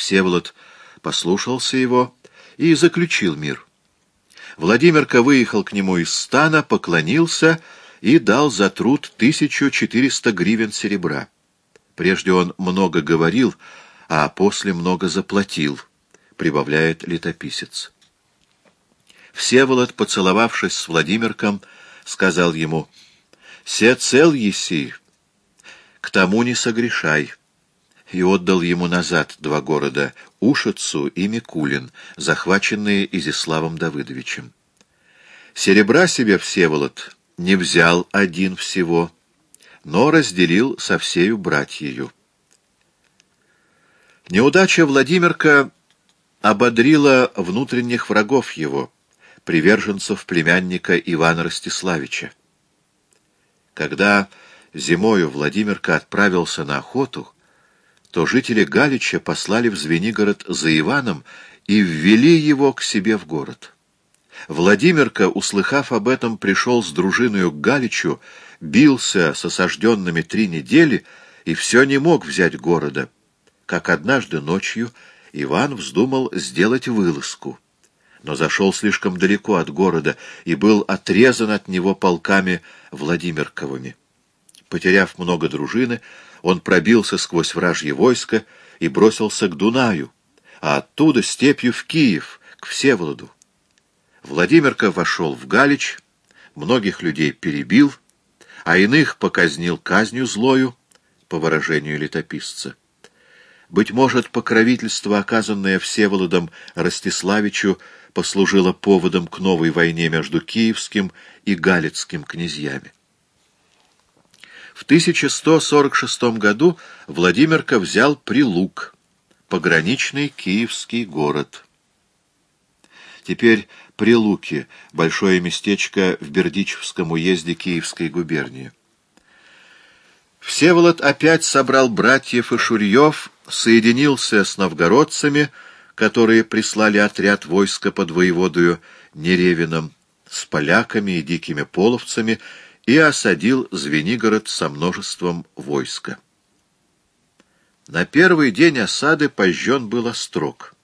Всеволод послушался его и заключил мир. Владимирка выехал к нему из стана, поклонился и дал за труд 1400 гривен серебра. Прежде он много говорил, а после много заплатил, прибавляет летописец. Всеволод, поцеловавшись с Владимирком, сказал ему, «Се цел еси, к тому не согрешай» и отдал ему назад два города — Ушицу и Микулин, захваченные Изиславом Давыдовичем. Серебра себе Всеволод не взял один всего, но разделил со всею братьею. Неудача Владимирка ободрила внутренних врагов его, приверженцев племянника Ивана Ростиславича. Когда зимою Владимирка отправился на охоту, то жители Галича послали в Звенигород за Иваном и ввели его к себе в город. Владимирка, услыхав об этом, пришел с дружиною к Галичу, бился с осажденными три недели и все не мог взять города, как однажды ночью Иван вздумал сделать вылазку, но зашел слишком далеко от города и был отрезан от него полками Владимирковыми. Потеряв много дружины, он пробился сквозь вражье войско и бросился к Дунаю, а оттуда степью в Киев, к Всеволоду. Владимирка вошел в Галич, многих людей перебил, а иных показнил казнью злою, по выражению летописца. Быть может, покровительство, оказанное Всеволодом Ростиславичу, послужило поводом к новой войне между киевским и галицким князьями. В 1146 году Владимирка взял Прилук, пограничный киевский город. Теперь Прилуки, большое местечко в Бердичевском уезде Киевской губернии. Всеволод опять собрал братьев и шурьев, соединился с новгородцами, которые прислали отряд войска под воеводою Неревином, с поляками и дикими половцами, и осадил Звенигород со множеством войска. На первый день осады пожжен был острог.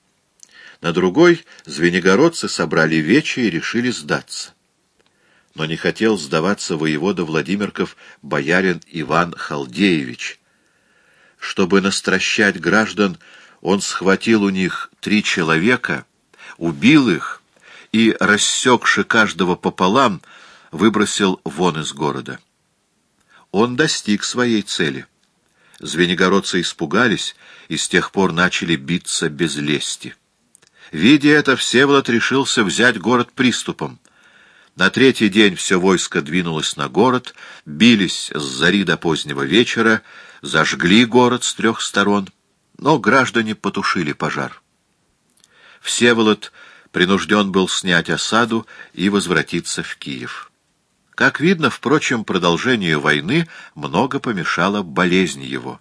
На другой звенигородцы собрали вечи и решили сдаться. Но не хотел сдаваться воевода Владимирков боярин Иван Халдеевич. Чтобы настращать граждан, он схватил у них три человека, убил их и, рассекши каждого пополам, выбросил вон из города. Он достиг своей цели. Звенигородцы испугались и с тех пор начали биться без лести. Видя это, Всеволод решился взять город приступом. На третий день все войско двинулось на город, бились с зари до позднего вечера, зажгли город с трех сторон, но граждане потушили пожар. Всеволод принужден был снять осаду и возвратиться в Киев. Как видно, впрочем, продолжению войны много помешала болезнь его.